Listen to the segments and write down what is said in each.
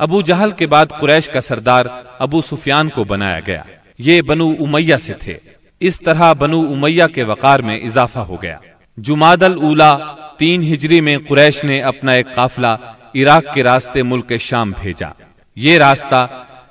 ابو جہل کے بعد قریش کا سردار ابو سفیان کو بنایا گیا۔ یہ بنو امیہ سے تھے۔ اس طرح بنو امیہ کے وقار میں اضافہ ہو گیا۔ جماد الاولا تین ہجری میں قریش نے اپنا ایک قافلہ عراق کے راستے ملک شام بھیجا۔ یہ راستہ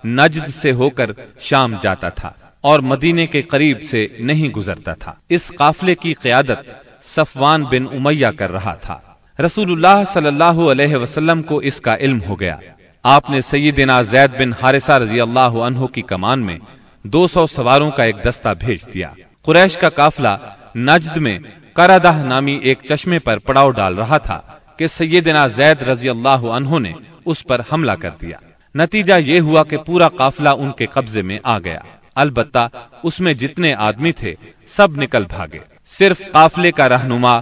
نجد سے ہو کر شام جاتا تھا اور مدینے کے قریب سے نہیں گزرتا تھا۔ اس قافلے کی قیادت صفوان بن امیہ کر رہا تھا۔ رسول اللہ صلی اللہ علیہ وسلم کو اس کا علم ہو گیا۔ آپ نے سیدنا زید بن حارثہ رضی اللہ عنہ کی کمان میں دو سو سواروں کا ایک دستہ بھیج دیا۔ قریش کا قافلہ نجد میں کرادہ نامی ایک چشمے پر پڑاؤ ڈال رہا تھا کہ سیدنا زید رضی اللہ عنہ نے اس پر حملہ کر دیا۔ نتیجہ یہ ہوا کہ پورا قافلہ ان کے قبضے میں آ گیا۔ البتہ اس میں جتنے آدمی تھے سب نکل بھاگے۔ صرف قافلے کا رہنما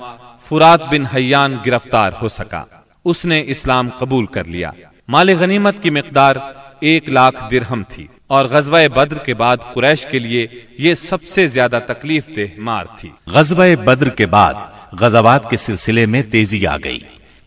فرات بن حیان گرفتار ہو سکا۔ اس نے اسلام قبول کر لیا۔ مال غنیمت کی مقدار ایک لاکھ درہم تھی اور غزوہ بدر کے بعد قریش کے لیے یہ سب سے زیادہ تکلیف دہ مار تھی۔ غزوہ بدر کے بعد غزوات کے سلسلے میں تیزی آ گئی۔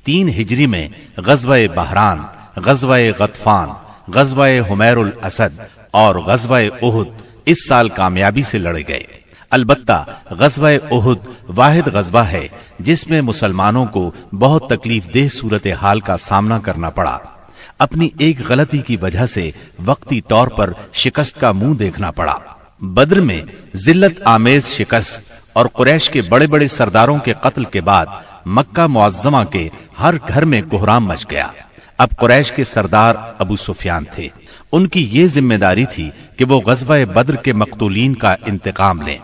تین ہجری میں غزوہ بحران، غزوہ غطفان، غزوہ حمیر الاسد اور غزوہ احد اس سال کامیابی سے لڑے گئے۔ البتہ غزوہ احد واحد غزوہ ہے جس میں مسلمانوں کو بہت تکلیف دہ صورتحال کا سامنا کرنا پڑا۔ اپنی ایک غلطی کی وجہ سے وقتی طور پر شکست کا منہ دیکھنا پڑا۔ بدر میں ذلت آمیز شکست اور قریش کے بڑے بڑے سرداروں کے قتل کے بعد مکہ معظمہ کے ہر گھر میں کوہرام مچ گیا۔ اب قریش کے سردار ابو سفیان تھے۔ ان کی یہ ذمہ داری تھی کہ وہ غزوہ بدر کے مقتولین کا انتقام لیں۔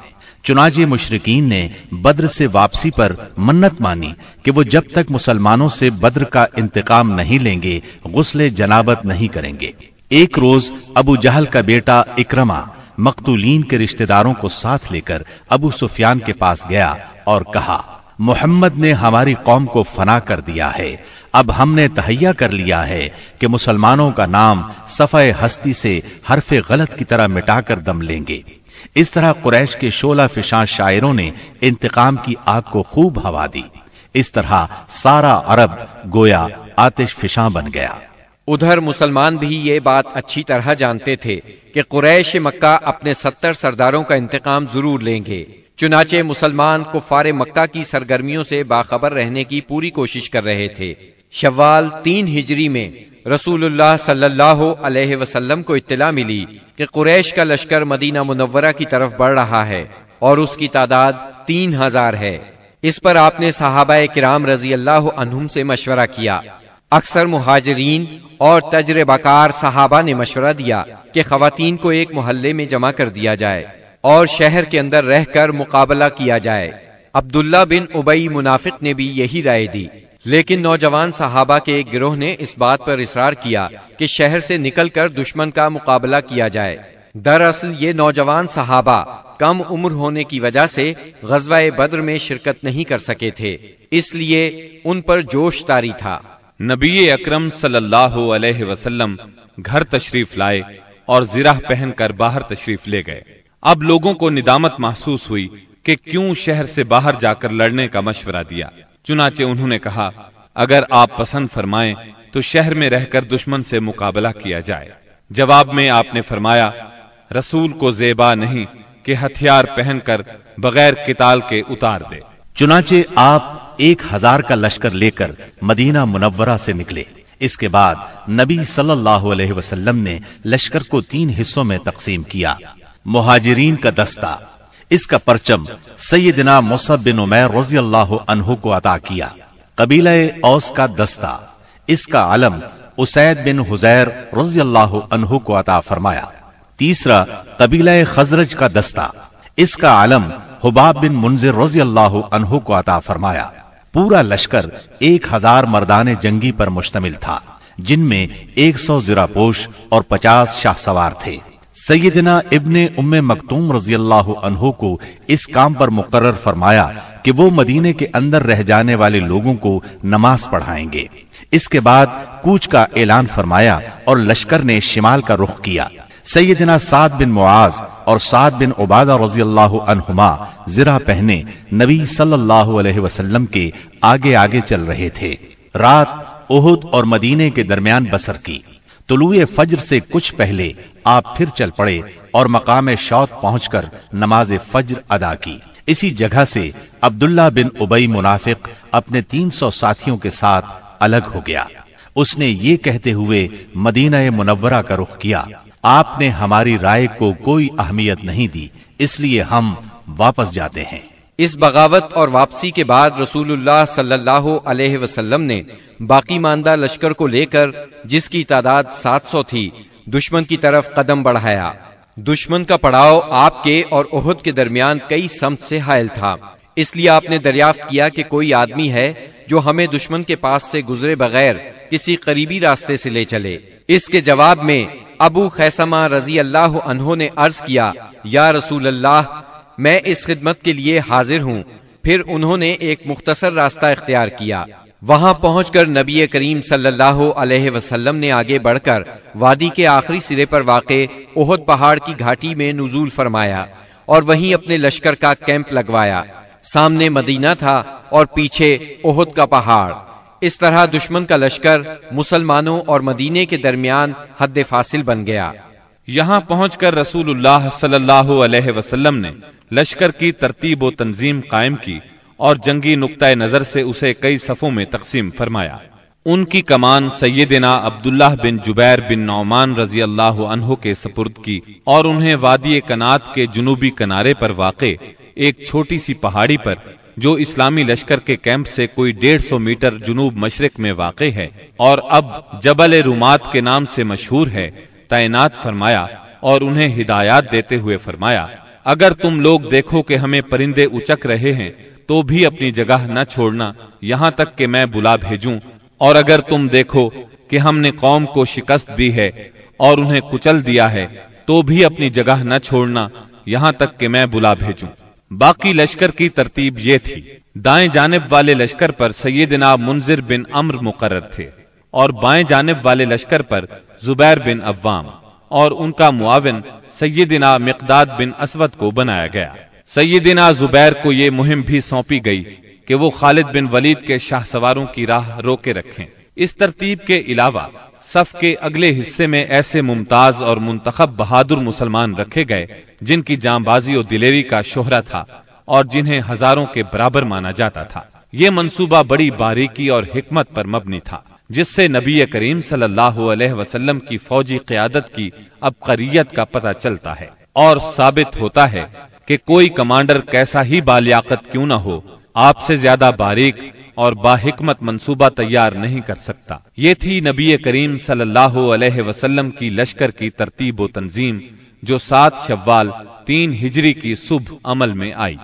چنانچہ مشرقین نے بدر سے واپسی پر منت مانی کہ وہ جب تک مسلمانوں سے بدر کا انتقام نہیں لیں گے، غسل جنابت نہیں کریں گے۔ ایک روز ابو جہل کا بیٹا اکرما مقتولین کے رشتہ داروں کو ساتھ لے کر ابو سفیان کے پاس گیا اور کہا، محمد نے ہماری قوم کو فنا کر دیا ہے۔ اب ہم نے تہیا کر لیا ہے کہ مسلمانوں کا نام صفحہ ہستی سے حرف غلط کی طرح مٹا کر دم لیں گے۔ اس طرح قریش کے شولہ فشاں شاعروں نے انتقام کی آگ کو خوب ہوا دی۔ اس طرح سارا عرب گویا آتش فشاں بن گیا۔ ادھر مسلمان بھی یہ بات اچھی طرح جانتے تھے کہ قریش مکہ اپنے ستر سرداروں کا انتقام ضرور لیں گے۔ چنانچہ مسلمان کفار مکہ کی سرگرمیوں سے باخبر رہنے کی پوری کوشش کر رہے تھے۔ شوال تین ہجری میں رسول اللہ صلی اللہ علیہ وسلم کو اطلاع ملی کہ قریش کا لشکر مدینہ منورہ کی طرف بڑھ رہا ہے اور اس کی تعداد تین ہزار ہے۔ اس پر آپ نے صحابہ کرام رضی اللہ عنہم سے مشورہ کیا۔ اکثر مہاجرین اور تجربہ کار صحابہ نے مشورہ دیا کہ خواتین کو ایک محلے میں جمع کر دیا جائے اور شہر کے اندر رہ کر مقابلہ کیا جائے۔ عبداللہ بن ابئی منافق نے بھی یہی رائے دی۔ لیکن نوجوان صحابہ کے ایک گروہ نے اس بات پر اصرار کیا کہ شہر سے نکل کر دشمن کا مقابلہ کیا جائے۔ دراصل یہ نوجوان صحابہ کم عمر ہونے کی وجہ سے غزوہ بدر میں شرکت نہیں کر سکے تھے، اس لیے ان پر جوش تاری تھا۔ نبی اکرم صلی اللہ علیہ وسلم گھر تشریف لائے اور زرہ پہن کر باہر تشریف لے گئے۔ اب لوگوں کو ندامت محسوس ہوئی کہ کیوں شہر سے باہر جا کر لڑنے کا مشورہ دیا۔ چنانچہ انہوں نے کہا، اگر آپ پسند فرمائیں تو شہر میں رہ کر دشمن سے مقابلہ کیا جائے۔ جواب میں آپ نے فرمایا، رسول کو زیبا نہیں کہ ہتھیار پہن کر بغیر کتال کے اتار دے۔ چنانچہ آپ ایک ہزار کا لشکر لے کر مدینہ منورہ سے نکلے۔ اس کے بعد نبی صلی اللہ علیہ وسلم نے لشکر کو تین حصوں میں تقسیم کیا۔ مہاجرین کا دستہ۔ اس کا پرچم سیدنا مصب بن عمیر رضی اللہ عنہ کو عطا کیا۔ قبیلہ اوس کا دستہ۔ اس کا علم اسید بن حزیر رضی اللہ عنہ کو عطا فرمایا۔ تیسرا، قبیلہ خزرج کا دستہ۔ اس کا علم حباب بن منظر رضی اللہ عنہ کو عطا فرمایا۔ پورا لشکر ایک ہزار مردان جنگی پر مشتمل تھا، جن میں ایک سو زرا پوش اور پچاس شاہ سوار تھے۔ سیدنا ابن ام مکتوم رضی اللہ عنہ کو اس کام پر مقرر فرمایا کہ وہ مدینے کے اندر رہ جانے والے لوگوں کو نماز پڑھائیں گے۔ اس کے بعد کوچ کا اعلان فرمایا اور لشکر نے شمال کا رخ کیا۔ سیدنا سعد بن معاذ اور سعد بن عبادہ رضی اللہ عنہما زرہ پہنے نبی صلی اللہ علیہ وسلم کے آگے آگے چل رہے تھے۔ رات احد اور مدینے کے درمیان بسر کی۔ طلوع فجر سے کچھ پہلے آپ پھر چل پڑے اور مقام شوت پہنچ کر نماز فجر ادا کی۔ اسی جگہ سے عبداللہ بن ابئی منافق اپنے تین سو ساتھیوں کے ساتھ الگ ہو گیا۔ اس نے یہ کہتے ہوئے مدینہ منورہ کا رخ کیا۔ آپ نے ہماری رائے کو کوئی اہمیت نہیں دی، اس لیے ہم واپس جاتے ہیں۔ اس بغاوت اور واپسی کے بعد رسول اللہ صلی اللہ علیہ وسلم نے باقی ماندہ لشکر کو لے کر، جس کی تعداد سات سو تھی، دشمن کی طرف قدم بڑھایا۔ دشمن کا پڑاؤ آپ کے اور عہد کے درمیان کئی سمت سے حائل تھا۔ اس لیے آپ نے دریافت کیا کہ کوئی آدمی ہے جو ہمیں دشمن کے پاس سے گزرے بغیر کسی قریبی راستے سے لے چلے۔ اس کے جواب میں ابو خیسمہ رضی اللہ عنہ نے عرض کیا، یا رسول اللہ میں اس خدمت کے لیے حاضر ہوں۔ پھر انہوں نے ایک مختصر راستہ اختیار کیا۔ وہاں پہنچ کر نبی کریم صلی اللہ علیہ وسلم نے آگے بڑھ کر وادی کے آخری سرے پر واقع اہد پہاڑ کی گھاٹی میں نزول فرمایا اور وہیں اپنے لشکر کا کیمپ لگوایا۔ سامنے مدینہ تھا اور پیچھے اہد کا پہاڑ۔ اس طرح دشمن کا لشکر مسلمانوں اور مدینے کے درمیان حد فاصل بن گیا۔ یہاں پہنچ کر رسول اللہ صلی اللہ علیہ وسلم نے لشکر کی ترتیب و تنظیم قائم کی اور جنگی نقطۂ نظر سے اسے کئی صفوں میں تقسیم فرمایا۔ ان کی کمان سیدنا عبداللہ بن جبیر بن نعمان رضی اللہ عنہ کے سپرد کی اور انہیں وادی کنات کے جنوبی کنارے پر واقع ایک چھوٹی سی پہاڑی پر جو اسلامی لشکر کے کیمپ سے کوئی ڈیڑھ سو میٹر جنوب مشرق میں واقع ہے اور اب جبل رومات کے نام سے مشہور ہے، تعینات فرمایا اور انہیں ہدایات دیتے ہوئے فرمایا۔ اگر تم لوگ دیکھو کہ ہمیں پرندے اچک رہے ہیں، تو بھی اپنی جگہ نہ چھوڑنا، یہاں تک کہ میں بلا بھیجوں۔ اور اگر تم دیکھو کہ ہم نے قوم کو شکست دی ہے اور انہیں کچل دیا ہے، تو بھی اپنی جگہ نہ چھوڑنا، یہاں تک کہ میں بلا بھیجوں۔ باقی لشکر کی ترتیب یہ تھی۔ دائیں جانب والے لشکر پر سیدنا منظر بن امر مقرر تھے اور بائیں جانب والے لشکر پر زبیر بن عوام اور ان کا معاون سیدنا مقداد بن اسود کو بنایا گیا۔ سیدنا زبیر کو یہ مہم بھی سونپی گئی کہ وہ خالد بن ولید کے شاہ سواروں کی راہ روکے رکھیں۔ اس ترتیب کے علاوہ صف کے اگلے حصے میں ایسے ممتاز اور منتخب بہادر مسلمان رکھے گئے جن کی جام بازی اور دلیری کا شہرا تھا اور جنہیں ہزاروں کے برابر مانا جاتا تھا۔ یہ منصوبہ بڑی باریکی اور حکمت پر مبنی تھا۔ جس سے نبی کریم صلی اللہ علیہ وسلم کی فوجی قیادت کی اب قریت کا پتہ چلتا ہے اور ثابت ہوتا ہے کہ کوئی کمانڈر کیسا ہی بالیاقت کیوں نہ ہو، آپ سے زیادہ باریک اور باحکمت منصوبہ تیار نہیں کر سکتا۔ یہ تھی نبی کریم صلی اللہ علیہ وسلم کی لشکر کی ترتیب و تنظیم جو سات شوال تین ہجری کی صبح عمل میں آئی۔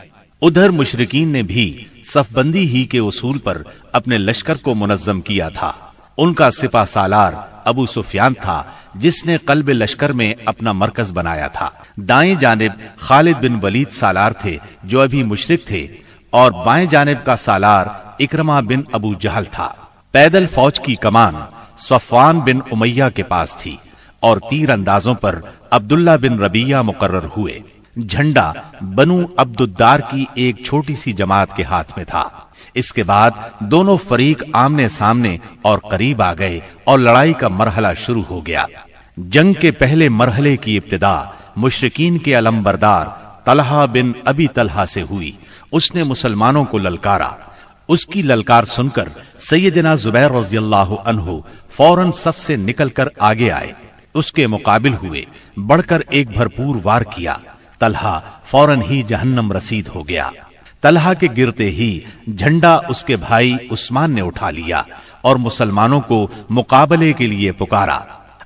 ادھر مشرقین نے بھی صف بندی ہی کے اصول پر اپنے لشکر کو منظم کیا تھا۔ ان کا سپا سالار ابو سفیان تھا، جس نے قلب لشکر میں اپنا مرکز بنایا تھا۔ دائیں جانب خالد بن ولید سالار تھے، جو ابھی مشرق تھے، اور بائیں جانب کا سالار اکرما بن ابو جہل تھا۔ پیدل فوج کی کمان صفوان بن امیہ کے پاس تھی، اور تیر اندازوں پر عبداللہ بن ربیہ مقرر ہوئے۔ جھنڈا بنو عبد الدار کی ایک چھوٹی سی جماعت کے ہاتھ میں تھا۔ اس کے بعد دونوں فریق آمنے سامنے اور قریب آ گئے اور لڑائی کا مرحلہ شروع ہو گیا۔ جنگ کے پہلے مرحلے کی ابتدا مشرقین کے علم بردار طلحہ بن ابی طلحہ سے ہوئی۔ اس نے مسلمانوں کو للکارا۔ اس کی للکار سن کر سیدنا زبیر رضی اللہ عنہ فوراً صف سے نکل کر آگے آئے۔ اس کے مقابل ہوئے۔ بڑھ کر ایک بھرپور وار کیا۔ طلحہ فوراً ہی جہنم رسید ہو گیا۔ طلحہ کے گرتے ہی جھنڈا اس کے بھائی عثمان نے اٹھا لیا اور مسلمانوں کو مقابلے کے لیے پکارا۔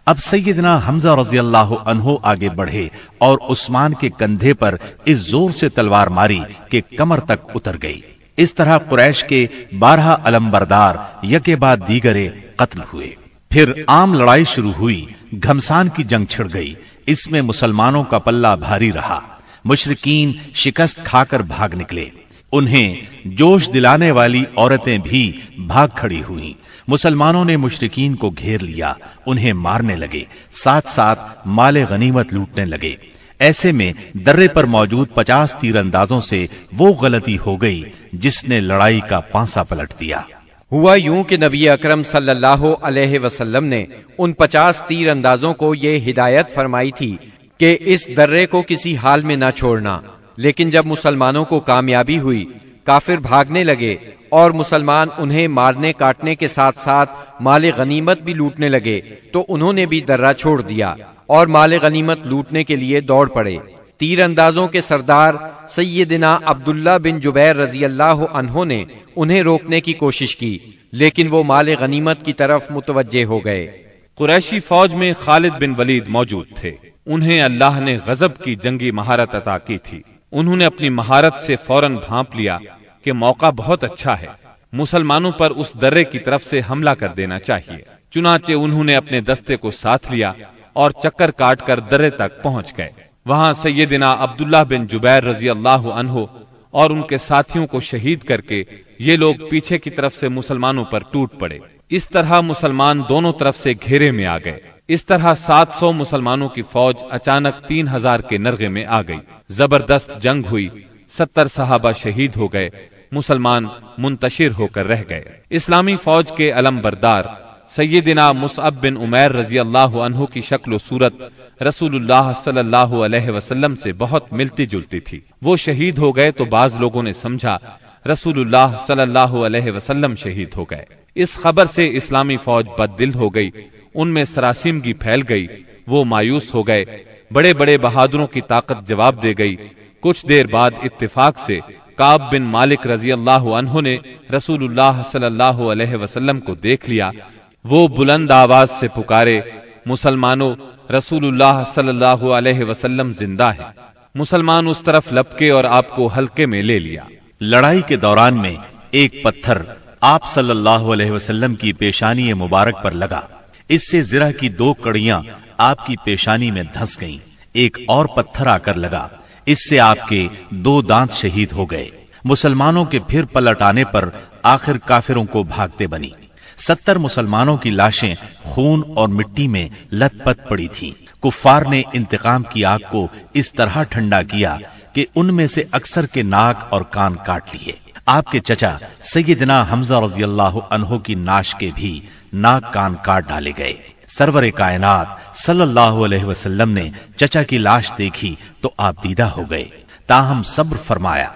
اب سیدنا حمزہ رضی اللہ عنہ آگے بڑھے اور عثمان کے کندھے پر اس زور سے تلوار ماری کہ کمر تک اتر گئی۔ اس طرح قریش کے بارہ علم بردار یکے بعد دیگرے قتل ہوئے۔ پھر عام لڑائی شروع ہوئی، گھمسان کی جنگ چھڑ گئی، اس میں مسلمانوں کا پلہ بھاری رہا۔ مشرقین شکست کھا کر بھاگ نکلے۔ انہیں جوش دلانے والی عورتیں بھی بھاگ کھڑی ہوئیں۔ مسلمانوں نے مشرقین کو گھیر لیا، انہیں مارنے لگے، ساتھ ساتھ مال غنیمت لوٹنے لگے۔ ایسے میں درے پر موجود پچاس تیر اندازوں سے وہ غلطی ہو گئی جس نے لڑائی کا پانسا پلٹ دیا۔ ہوا یوں کہ نبی اکرم صلی اللہ علیہ وسلم نے ان پچاس تیر اندازوں کو یہ ہدایت فرمائی تھی کہ اس درے کو کسی حال میں نہ چھوڑنا۔ لیکن جب مسلمانوں کو کامیابی ہوئی، کافر بھاگنے لگے اور مسلمان انہیں مارنے کاٹنے کے ساتھ ساتھ مال غنیمت بھی لوٹنے لگے، تو انہوں نے بھی درہ چھوڑ دیا اور مال غنیمت لوٹنے کے لیے دوڑ پڑے۔ تیر اندازوں کے سردار سیدنا عبداللہ بن جبیر رضی اللہ عنہ نے انہیں روکنے کی کوشش کی، لیکن وہ مال غنیمت کی طرف متوجہ ہو گئے۔ قریشی فوج میں خالد بن ولید موجود تھے۔ انہیں اللہ نے غزب کی جنگی مہارت عطا کی تھی۔ انہوں نے اپنی مہارت سے فوراً بھانپ لیا کہ موقع بہت اچھا ہے۔ مسلمانوں پر اس درے کی طرف سے حملہ کر دینا چاہیے۔ چنانچہ انہوں نے اپنے دستے کو ساتھ لیا اور چکر کاٹ کر درے تک پہنچ گئے۔ وہاں سیدنا عبداللہ بن جبیر رضی اللہ عنہ اور ان کے ساتھیوں کو شہید کر کے یہ لوگ پیچھے کی طرف سے مسلمانوں پر ٹوٹ پڑے۔ اس طرح مسلمان دونوں طرف سے گھیرے میں آ گئے۔ اس طرح سات سو مسلمانوں کی فوج اچانک تین ہزار کے نرغے میں آ گئی۔ زبردست جنگ ہوئی۔ ستر صحابہ شہید ہو گئے۔ مسلمان منتشر ہو کر رہ گئے۔ اسلامی فوج کے علم بردار سیدنا مصعب بن عمیر رضی اللہ عنہ کی شکل و صورت رسول اللہ صلی اللہ علیہ وسلم سے بہت ملتی جلتی تھی۔ وہ شہید ہو گئے تو بعض لوگوں نے سمجھا رسول اللہ صلی اللہ علیہ وسلم شہید ہو گئے۔ اس خبر سے اسلامی فوج بد دل ہو گئی۔ ان میں سراسیمگی پھیل گئی، وہ مایوس ہو گئے، بڑے بڑے بہادروں کی طاقت جواب دے گئی۔ کچھ دیر بعد اتفاق سے کاب بن مالک رضی اللہ عنہ نے رسول اللہ صلی اللہ علیہ وسلم کو دیکھ لیا۔ وہ بلند آواز سے پکارے، مسلمانوں، رسول اللہ صلی اللہ علیہ وسلم زندہ ہے مسلمان اس طرف لپکے اور آپ کو ہلکے میں لے لیا۔ لڑائی کے دوران میں ایک پتھر آپ صلی اللہ علیہ وسلم کی پیشانی مبارک پر لگا۔ اس سے زرہ کی دو کڑیاں آپ کی پیشانی میں دھس گئیں۔ ایک اور پتھر آ کر لگا۔ اس سے آپ کے دو دانت شہید ہو گئے۔ مسلمانوں کے پھر پلٹ آنے پر آخر کافروں کو بھاگتے بنی۔ ستر مسلمانوں کی لاشیں خون اور مٹی میں لت پت پڑی تھی کفار نے انتقام کی آگ کو اس طرح ٹھنڈا کیا کہ ان میں سے اکثر کے ناک اور کان کاٹ لیے۔ آپ کے چچا سیدنا حمزہ رضی اللہ عنہ کی ناش کے بھی ناک کان کاٹ ڈالے گئے۔ سرور کائنات صلی اللہ علیہ وسلم نے چچا کی لاش دیکھی تو آپ دیدہ ہو گئے۔ تاہم صبر فرمایا۔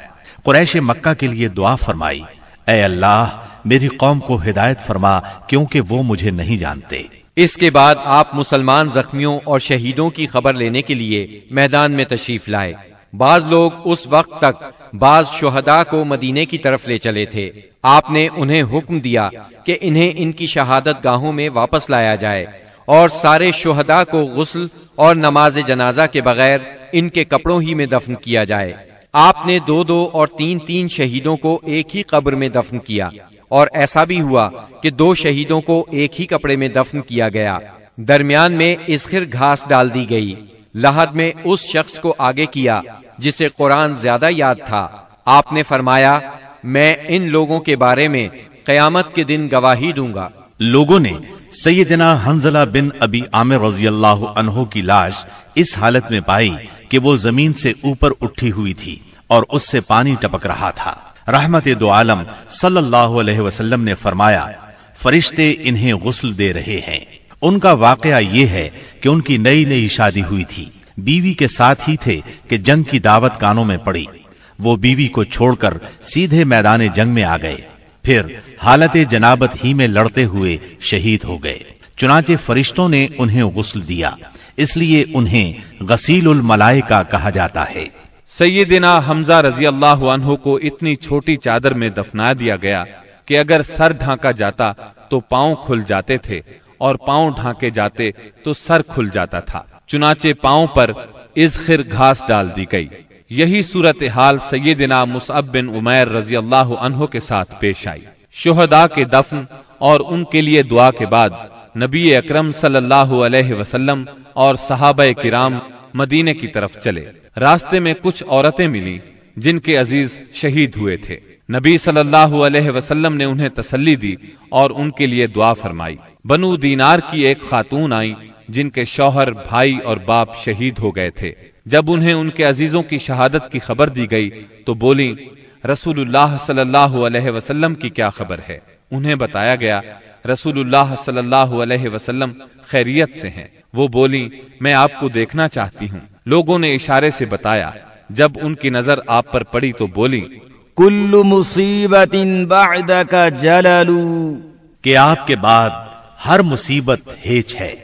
قریش مکہ کے لیے دعا فرمائی۔ اے اللہ، میری قوم کو ہدایت فرما کیونکہ وہ مجھے نہیں جانتے۔ اس کے بعد آپ مسلمان زخمیوں اور شہیدوں کی خبر لینے کے لیے میدان میں تشریف لائے۔ بعض لوگ اس وقت تک بعض شہداء کو مدینے کی طرف لے چلے تھے۔ آپ نے انہیں حکم دیا کہ انہیں ان کی شہادت گاہوں میں واپس لایا جائے اور سارے شہداء کو غسل اور نماز جنازہ کے بغیر ان کے کپڑوں ہی میں دفن کیا جائے۔ آپ نے دو دو اور تین تین شہیدوں کو ایک ہی قبر میں دفن کیا اور ایسا بھی ہوا کہ دو شہیدوں کو ایک ہی کپڑے میں دفن کیا گیا۔ درمیان میں اسخر گھاس ڈال دی گئی۔ لہد میں اس شخص کو آگے کیا جسے قرآن زیادہ یاد تھا۔ آپ نے فرمایا، میں ان لوگوں کے بارے میں قیامت کے دن گواہی دوں گا۔ لوگوں نے سیدنا حنزلہ بن ابی عامر رضی اللہ عنہ کی لاش اس حالت میں پائی کہ وہ زمین سے اوپر اٹھی ہوئی تھی اور اس سے پانی ٹپک رہا تھا۔ رحمت دو عالم صلی اللہ علیہ وسلم نے فرمایا، فرشتے انہیں غسل دے رہے ہیں۔ ان کا واقعہ یہ ہے کہ ان کی نئی نئی شادی ہوئی تھی۔ بیوی کے ساتھ ہی تھے کہ جنگ کی دعوت کانوں میں پڑی۔ وہ بیوی کو چھوڑ کر سیدھے میدان جنگ میں آ گئے۔ پھر حالت جنابت ہی میں لڑتے ہوئے شہید ہو گئے۔ چنانچہ فرشتوں نے انہیں غسل دیا۔ اس لیے انہیں غسیل الملائکہ کہا جاتا ہے۔ سیدنا حمزہ رضی اللہ عنہ کو اتنی چھوٹی چادر میں دفنا دیا گیا کہ اگر سر ڈھانکا جاتا تو پاؤں کھل جاتے تھے۔ اور پاؤں ڈھانکے جاتے تو سر کھل جاتا تھا۔ چنانچہ پاؤں پر ازخر گھاس ڈال دی گئی۔ یہی صورت حال سیدنا مصعب بن عمیر رضی اللہ عنہ کے ساتھ پیش آئی۔ شہداء کے دفن اور ان کے لیے دعا کے بعد نبی اکرم صلی اللہ علیہ وسلم اور صحابہ کرام مدینے کی طرف چلے۔ راستے میں کچھ عورتیں ملی جن کے عزیز شہید ہوئے تھے۔ نبی صلی اللہ علیہ وسلم نے انہیں تسلی دی اور ان کے لیے دعا فرمائی۔ بنو دینار کی ایک خاتون آئی جن کے شوہر بھائی اور باپ شہید ہو گئے تھے۔ جب انہیں ان کے عزیزوں کی شہادت کی خبر دی گئی تو بولی رسول اللہ صلی اللہ علیہ وسلم کی کیا خبر ہے؟ انہیں بتایا گیا رسول اللہ صلی اللہ علیہ وسلم خیریت سے ہیں۔ وہ بولی میں آپ کو دیکھنا چاہتی ہوں۔ لوگوں نے اشارے سے بتایا۔ جب ان کی نظر آپ پر پڑی تو بولی کل مصیبت بعدک جلل۔ کہ آپ کے بعد ہر مصیبت ہیچ ہے۔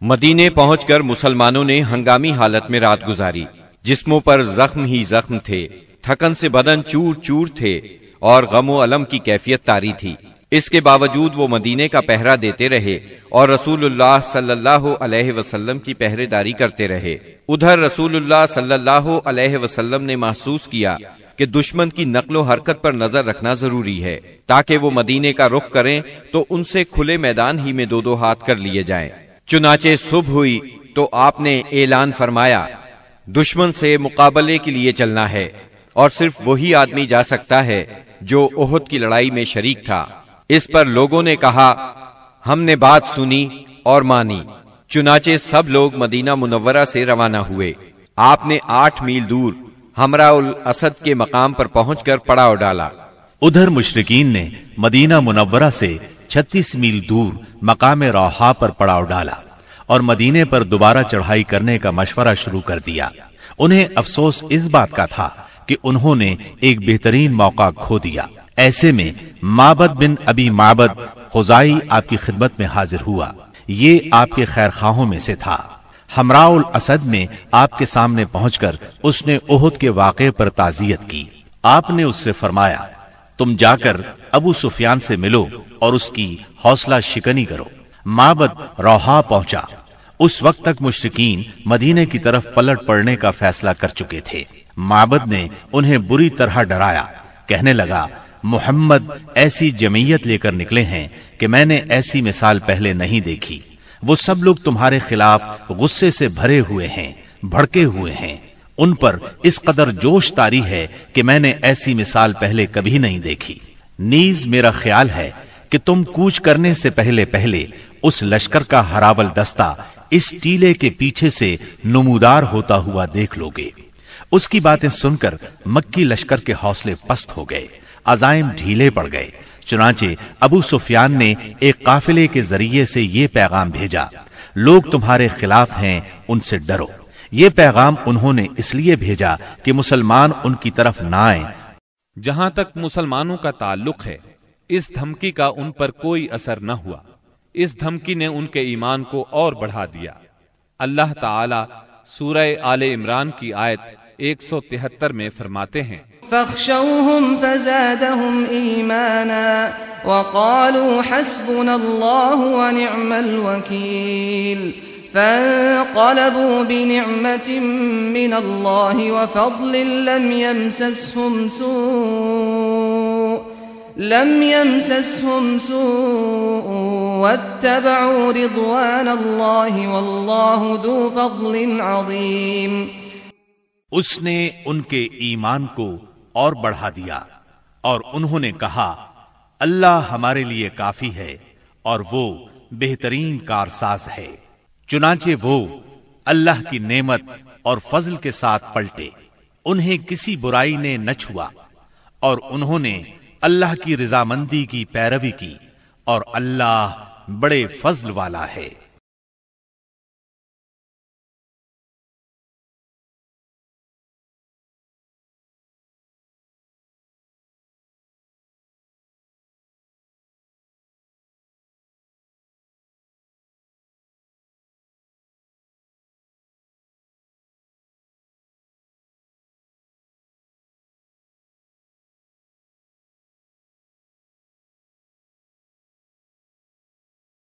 مدینے پہنچ کر مسلمانوں نے ہنگامی حالت میں رات گزاری۔ جسموں پر زخم ہی زخم تھے۔ تھکن سے بدن چور چور تھے اور غم و علم کی کیفیت تاری تھی۔ اس کے باوجود وہ مدینے کا پہرا دیتے رہے اور رسول اللہ صلی اللہ علیہ وسلم کی پہرے داری کرتے رہے۔ ادھر رسول اللہ صلی اللہ علیہ وسلم نے محسوس کیا کہ دشمن کی نقل و حرکت پر نظر رکھنا ضروری ہے، تاکہ وہ مدینے کا رخ کریں تو ان سے کھلے میدان ہی میں دو دو ہاتھ کر لیے جائیں۔ چنانچہ صبح ہوئی تو آپ نے اعلان فرمایا، دشمن سے مقابلے کے لیے چلنا ہے، اور صرف وہی آدمی جا سکتا ہے جو عہد کی لڑائی میں شریک تھا۔ اس پر لوگوں نے کہا، ہم نے بات سنی اور مانی، چنانچہ سب لوگ مدینہ منورہ سے روانہ ہوئے۔ آپ نے آٹھ میل دور ہمراہ الاسد کے مقام پر پہنچ کر پڑاؤ ڈالا۔ ادھر مشرقین نے مدینہ منورہ سے چھتیس میل دور مقام روحا پر پڑاؤ ڈالا اور مدینے پر دوبارہ چڑھائی کرنے کا مشورہ شروع کر دیا۔ انہیں افسوس اس بات کا تھا کہ انہوں نے ایک بہترین موقع کھو دیا۔ ایسے میں مابد بن ابی مابد خزائی آپ کی خدمت میں حاضر ہوا۔ یہ آپ کے خیر خواہوں میں سے تھا۔ ہمراہ الاسد میں آپ کے سامنے پہنچ کر اس نے عہد کے واقعے پر تعزیت کی۔ آپ نے اس سے فرمایا، تم جا کر ابو سفیان سے ملو اور اس کی حوصلہ شکنی کرو۔ مابد روحا پہنچا۔ اس وقت تک مشرقین مدینے کی طرف پلٹ پڑنے کا فیصلہ کر چکے تھے۔ مابد نے انہیں بری طرح ڈرایا۔ کہنے لگا، محمد ایسی جمعیت لے کر نکلے ہیں کہ میں نے ایسی مثال پہلے نہیں دیکھی۔ وہ سب لوگ تمہارے خلاف غصے سے بھرے ہوئے ہیں، بھڑکے ہوئے ہیں۔ ان پر اس قدر جوش تاری ہے کہ میں نے ایسی مثال پہلے کبھی نہیں دیکھی۔ نیز میرا خیال ہے کہ تم کوچ کرنے سے پہلے پہلے اس لشکر کا ہراول دستہ اس ٹیلے کے پیچھے سے نمودار ہوتا ہوا دیکھ لو گے۔ اس کی باتیں سن کر مکی لشکر کے حوصلے پست ہو گئے۔ عزائم ڈھیلے پڑ گئے۔ چنانچہ ابو سفیان نے ایک قافلے کے ذریعے سے یہ پیغام بھیجا۔ لوگ تمہارے خلاف ہیں، ان سے ڈرو۔ یہ پیغام انہوں نے اس لیے بھیجا کہ مسلمان ان کی طرف نہ آئیں۔ جہاں تک مسلمانوں کا تعلق ہے، اس دھمکی کا ان پر کوئی اثر نہ ہوا۔ اس دھمکی نے ان کے ایمان کو اور بڑھا دیا۔ اللہ تعالی سورہ آل عمران کی آیت ایک سو تہتر میں فرماتے ہیں فاخشوهم فزادهم إيمانا وقالوا حسبنا الله ونعم الوكيل فانقلبوا بنعمة من الله وفضل لم يمسسهم سوء لم يمسسهم سوء واتبعوا رضوان الله والله ذو فضل عظيم اس نے ان کے ایمان کو اور بڑھا دیا اور انہوں نے کہا، اللہ ہمارے لیے کافی ہے اور وہ بہترین کارساز ہے۔ چنانچہ وہ اللہ کی نعمت اور فضل کے ساتھ پلٹے۔ انہیں کسی برائی نے نہ چھوا۔ اور انہوں نے اللہ کی رضامندی کی پیروی کی اور اللہ بڑے فضل والا ہے۔